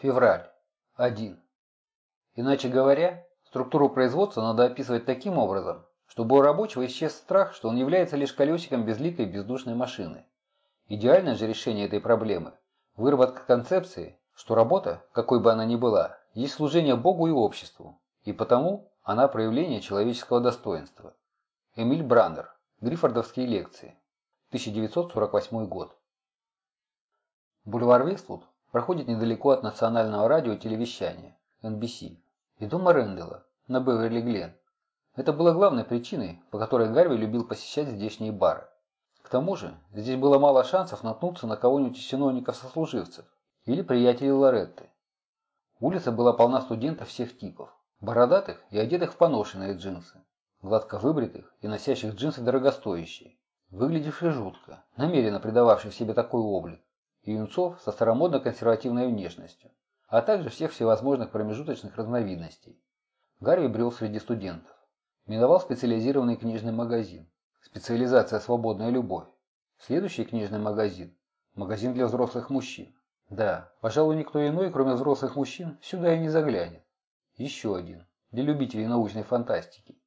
Февраль. 1. Иначе говоря, структуру производства надо описывать таким образом, чтобы у рабочего исчез страх, что он является лишь колесиком безликой бездушной машины. Идеальное же решение этой проблемы – выработка концепции, что работа, какой бы она ни была, есть служение Богу и обществу, и потому она проявление человеческого достоинства. Эмиль Браннер. Гриффордовские лекции. 1948 год. Бульвар Вествуд проходит недалеко от национального радио и телевещания, NBC, и дома Рэндалла, на Беверли-Гленн. Это было главной причиной, по которой Гарви любил посещать здешние бары. К тому же, здесь было мало шансов наткнуться на кого-нибудь из чиновников-сослуживцев или приятелей Лоретты. Улица была полна студентов всех типов, бородатых и одетых в поношенные джинсы, гладко выбритых и носящих джинсы дорогостоящие, выглядевших жутко, намеренно придававших себе такой облик, юнцов со старомодно-консервативной внешностью, а также всех всевозможных промежуточных разновидностей. Гарви брел среди студентов. Миновал специализированный книжный магазин. Специализация «Свободная любовь». Следующий книжный магазин – магазин для взрослых мужчин. Да, пожалуй, никто иной, кроме взрослых мужчин, сюда и не заглянет. Еще один, для любителей научной фантастики.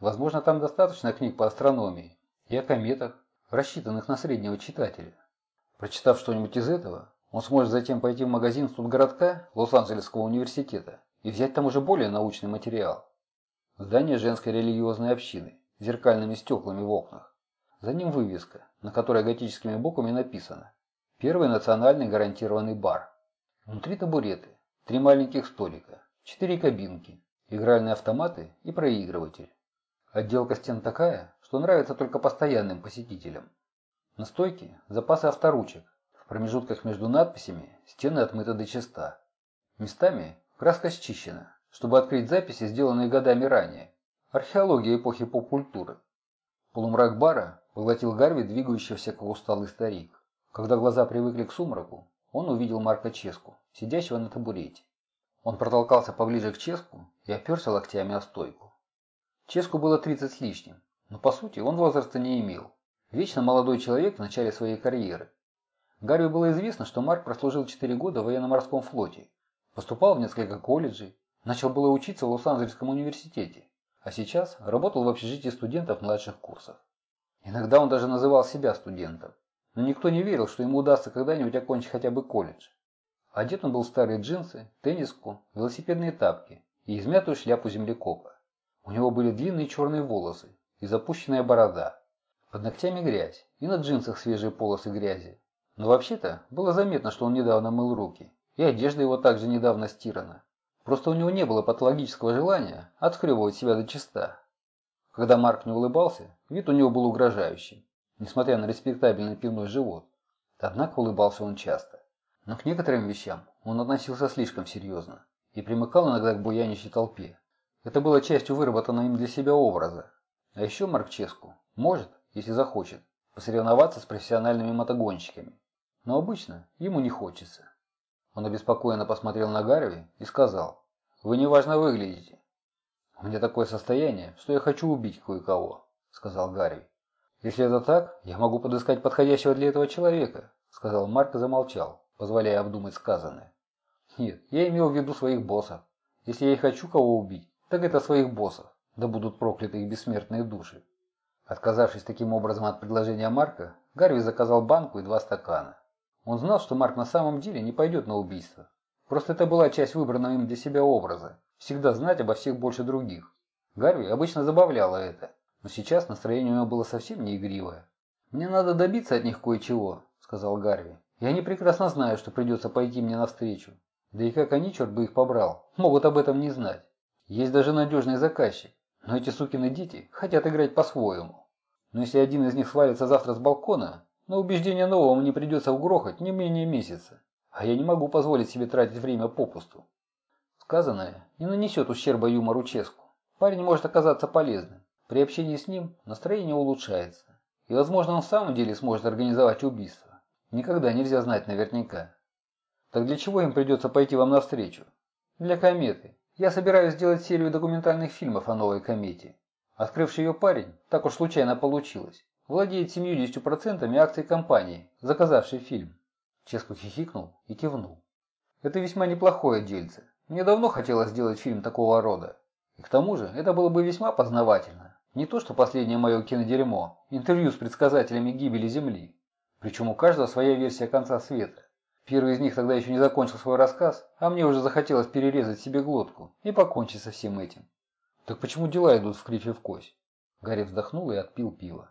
Возможно, там достаточно книг по астрономии и о кометах, рассчитанных на среднего читателя. Прочитав что-нибудь из этого, он сможет затем пойти в магазин студгородка Лос-Анджелесского университета и взять там уже более научный материал. Здание женской религиозной общины, с зеркальными стеклами в окнах. За ним вывеска, на которой готическими буквами написано «Первый национальный гарантированный бар». Внутри табуреты, три маленьких столика, четыре кабинки, игральные автоматы и проигрыватель. Отделка стен такая, что нравится только постоянным посетителям. На стойке запасы авторучек. В промежутках между надписями стены отмыты до чиста. Местами краска счищена, чтобы открыть записи, сделанные годами ранее. Археология эпохи поп-культуры. Полумрак бара поглотил Гарви, двигающегося как усталый старик. Когда глаза привыкли к сумраку, он увидел Марка Ческу, сидящего на табурете. Он протолкался поближе к Ческу и оперся локтями о стойку. Ческу было 30 с лишним, но по сути он возраста не имел. Вечно молодой человек в начале своей карьеры. Гарри было известно, что Марк прослужил 4 года в военно-морском флоте, поступал в несколько колледжей, начал было учиться в Лос-Анджелесском университете, а сейчас работал в общежитии студентов младших курсов. Иногда он даже называл себя студентом, но никто не верил, что ему удастся когда-нибудь окончить хотя бы колледж. Одет он был в старые джинсы, тенниску, велосипедные тапки и измятую шляпу землекопа. У него были длинные черные волосы и запущенная борода. Под ногтями грязь, и на джинсах свежие полосы грязи. Но вообще-то было заметно, что он недавно мыл руки, и одежда его также недавно стирана. Просто у него не было патологического желания отскребывать себя до чиста. Когда Марк не улыбался, вид у него был угрожающий, несмотря на респектабельный пивной живот. Однако улыбался он часто. Но к некоторым вещам он относился слишком серьезно и примыкал иногда к буянищей толпе, это было частью выработанного им для себя образа. А еще Марк Ческу может, если захочет, посоревноваться с профессиональными мотогонщиками. Но обычно ему не хочется. Он обеспокоенно посмотрел на Гарви и сказал, «Вы неважно выглядите». «У меня такое состояние, что я хочу убить кое-кого», — сказал Гарви. «Если это так, я могу подыскать подходящего для этого человека», — сказал Марк и замолчал, позволяя обдумать сказанное. «Нет, я имел в виду своих боссов. Если я и хочу кого убить, так это своих боссов, да будут прокляты их бессмертные души. Отказавшись таким образом от предложения Марка, Гарви заказал банку и два стакана. Он знал, что Марк на самом деле не пойдет на убийство. Просто это была часть выбранного им для себя образа – всегда знать обо всех больше других. Гарви обычно забавляло это, но сейчас настроение у него было совсем не игривое. «Мне надо добиться от них кое-чего», – сказал Гарви. «И они прекрасно знают, что придется пойти мне навстречу. Да и как они, черт бы их побрал, могут об этом не знать. Есть даже надежный заказчик, но эти сукины дети хотят играть по-своему. Но если один из них свалится завтра с балкона, на убеждение нового мне придется угрохать не менее месяца. А я не могу позволить себе тратить время попусту. Сказанное не нанесет ущерба юмору Ческу. Парень может оказаться полезным. При общении с ним настроение улучшается. И, возможно, он в самом деле сможет организовать убийство. Никогда нельзя знать наверняка. Так для чего им придется пойти вам навстречу? Для кометы. Я собираюсь сделать серию документальных фильмов о новой комете. Открывший ее парень, так уж случайно получилось, владеет 70% акций компании, заказавшей фильм. Ческу хихикнул и кивнул. Это весьма неплохое дельце. Мне давно хотелось сделать фильм такого рода. И к тому же, это было бы весьма познавательно. Не то, что последнее мое кинодерьмо, интервью с предсказателями гибели Земли. Причем у каждого своя версия конца света. Первый из них тогда еще не закончил свой рассказ, а мне уже захотелось перерезать себе глотку и покончить со всем этим. Так почему дела идут в крифе в кость? Гарри вздохнул и отпил пиво.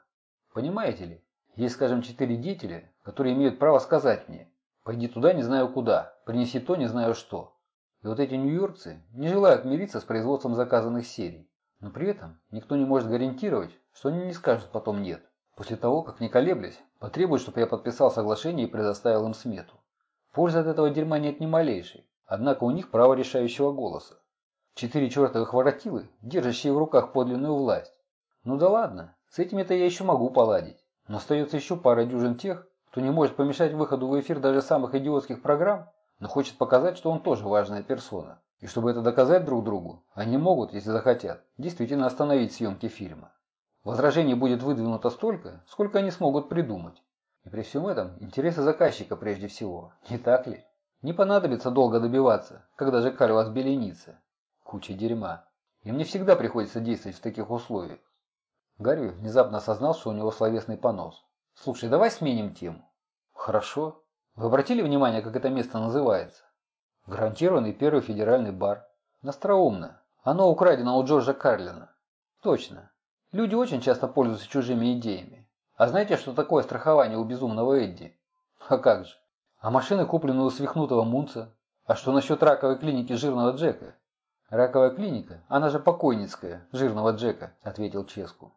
Понимаете ли, есть, скажем, четыре деятеля, которые имеют право сказать мне, пойди туда не знаю куда, принеси то не знаю что. И вот эти нью-йоркцы не желают мириться с производством заказанных серий. Но при этом никто не может гарантировать, что они не скажут потом «нет». После того, как не колеблясь, потребуют, чтобы я подписал соглашение и предоставил им смету. Пользы от этого дерьма нет ни малейшей, однако у них право решающего голоса. Четыре чертовых воротилы, держащие в руках подлинную власть. Ну да ладно, с этими-то я еще могу поладить. Но остается еще пара дюжин тех, кто не может помешать выходу в эфир даже самых идиотских программ, но хочет показать, что он тоже важная персона. И чтобы это доказать друг другу, они могут, если захотят, действительно остановить съемки фильма. Возражений будет выдвинуто столько, сколько они смогут придумать. И при всем этом интересы заказчика прежде всего, не так ли? Не понадобится долго добиваться, когда же Карл вас беленится. Куча дерьма. И мне всегда приходится действовать в таких условиях. Гарри внезапно осознал, что у него словесный понос. «Слушай, давай сменим тему». «Хорошо. Вы обратили внимание, как это место называется?» Гарантированный первый федеральный бар. Остроумно. Оно украдено у Джорджа Карлина. Точно. Люди очень часто пользуются чужими идеями. А знаете, что такое страхование у безумного Эдди? А как же? А машины куплены у свихнутого Мунца? А что насчет раковой клиники жирного Джека? Раковая клиника, она же покойницкая, жирного Джека, ответил Ческу.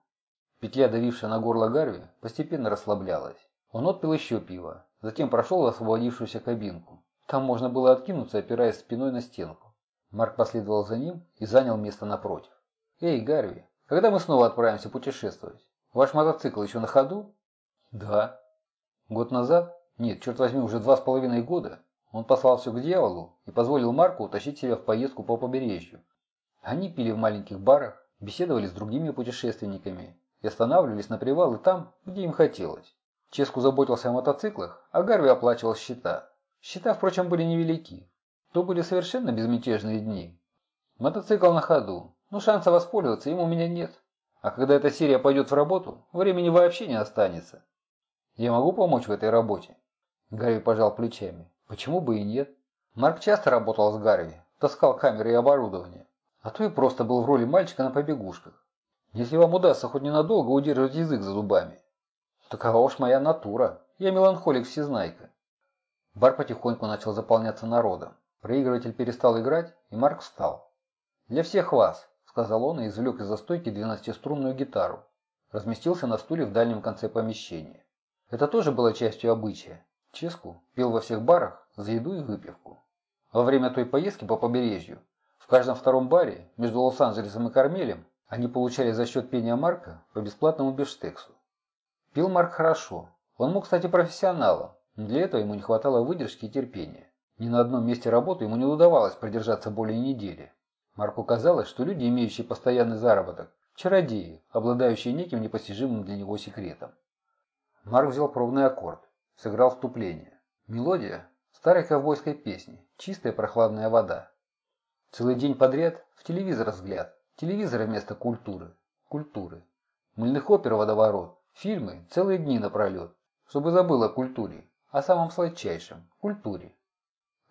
Петля, давившая на горло Гарви, постепенно расслаблялась. Он отпил еще пиво, затем прошел в освободившуюся кабинку. Там можно было откинуться, опираясь спиной на стенку. Марк последовал за ним и занял место напротив. «Эй, Гарви, когда мы снова отправимся путешествовать? Ваш мотоцикл еще на ходу?» «Да». Год назад? Нет, черт возьми, уже два с половиной года. Он послал все к дьяволу и позволил Марку утащить себя в поездку по побережью. Они пили в маленьких барах, беседовали с другими путешественниками и останавливались на привалы там, где им хотелось. Ческу заботился о мотоциклах, а Гарви оплачивал счета. Счета, впрочем, были невелики. То были совершенно безмятежные дни. Мотоцикл на ходу, но шанса воспользоваться им у меня нет. А когда эта серия пойдет в работу, времени вообще не останется. Я могу помочь в этой работе? Гарви пожал плечами. Почему бы и нет? Марк часто работал с Гарви, таскал камеры и оборудование. А то и просто был в роли мальчика на побегушках. Если вам удастся хоть ненадолго удерживать язык за зубами. Такова уж моя натура. Я меланхолик-всезнайка. Бар потихоньку начал заполняться народом. Проигрыватель перестал играть, и Марк встал. «Для всех вас», — сказал он и извлек из застойки двенадцатиструнную гитару. Разместился на стуле в дальнем конце помещения. Это тоже было частью обычая. Ческу пил во всех барах за еду и выпивку. Во время той поездки по побережью в каждом втором баре между Лос-Анджелесом и Кармелем они получали за счет пения Марка по бесплатному бифштексу. Пил Марк хорошо. Он мог стать и профессионалом, но для этого ему не хватало выдержки и терпения. Ни на одном месте работы ему не удавалось продержаться более недели. Марку казалось, что люди, имеющие постоянный заработок, чародеи, обладающие неким непостижимым для него секретом. Марк взял пробный аккорд, сыграл вступление. Мелодия старой ковбойской песни, чистая прохладная вода. Целый день подряд в телевизор взгляд, телевизор вместо культуры, культуры. Мыльных опер водоворот, фильмы целые дни напролет, чтобы забыл о культуре, о самом сладчайшем, культуре.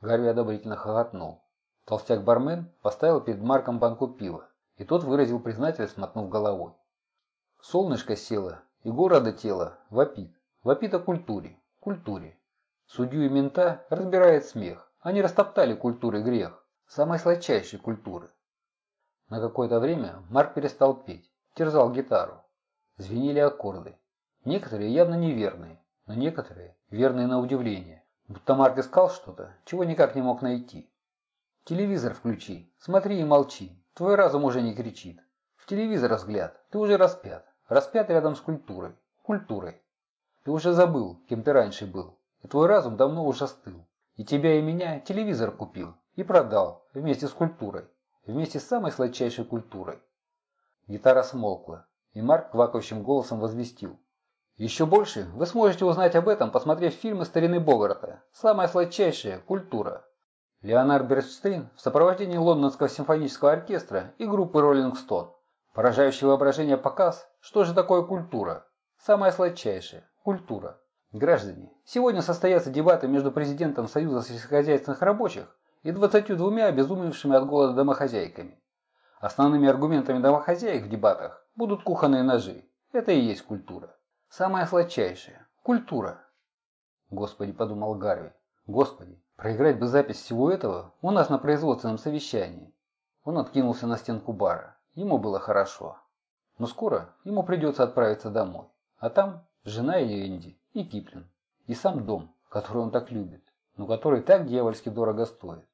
Гарви одобрительно хохотнул. Толстяк-бармен поставил перед Марком банку пива, и тот выразил признательность, мотнув головой. Солнышко село, и города тело вопит, вопит о культуре, культуре. Судью и мента разбирает смех, они растоптали культуры грех, самой сладчайшей культуры. На какое-то время Марк перестал петь, терзал гитару. Звенели аккорды. Некоторые явно неверные, но некоторые верные на удивление. Будто Марк искал что-то, чего никак не мог найти. Телевизор включи, смотри и молчи, твой разум уже не кричит. В телевизор взгляд, ты уже распят, распят рядом с культурой, культурой. Ты уже забыл, кем ты раньше был, и твой разум давно уже остыл. И тебя и меня телевизор купил и продал вместе с культурой, вместе с самой сладчайшей культурой. Гитара смолкла, и Марк квакающим голосом возвестил. Еще больше вы сможете узнать об этом, посмотрев фильмы старины Богарта «Самая сладчайшая культура». Леонард Бернштейн в сопровождении Лондонского симфонического оркестра и группы Роллинг Стоун. Поражающий воображение показ, что же такое культура? Самая сладчайшая – культура. Граждане, сегодня состоятся дебаты между президентом Союза сельскохозяйственных рабочих и 22 обезумевшими от голода домохозяйками. Основными аргументами домохозяек в дебатах будут кухонные ножи. Это и есть культура. Самая сладчайшая. Культура. Господи, подумал Гарви. Господи, проиграть бы запись всего этого у нас на производственном совещании. Он откинулся на стенку бара. Ему было хорошо. Но скоро ему придется отправиться домой. А там жена и Энди, и Киплин. И сам дом, который он так любит, но который так дьявольски дорого стоит.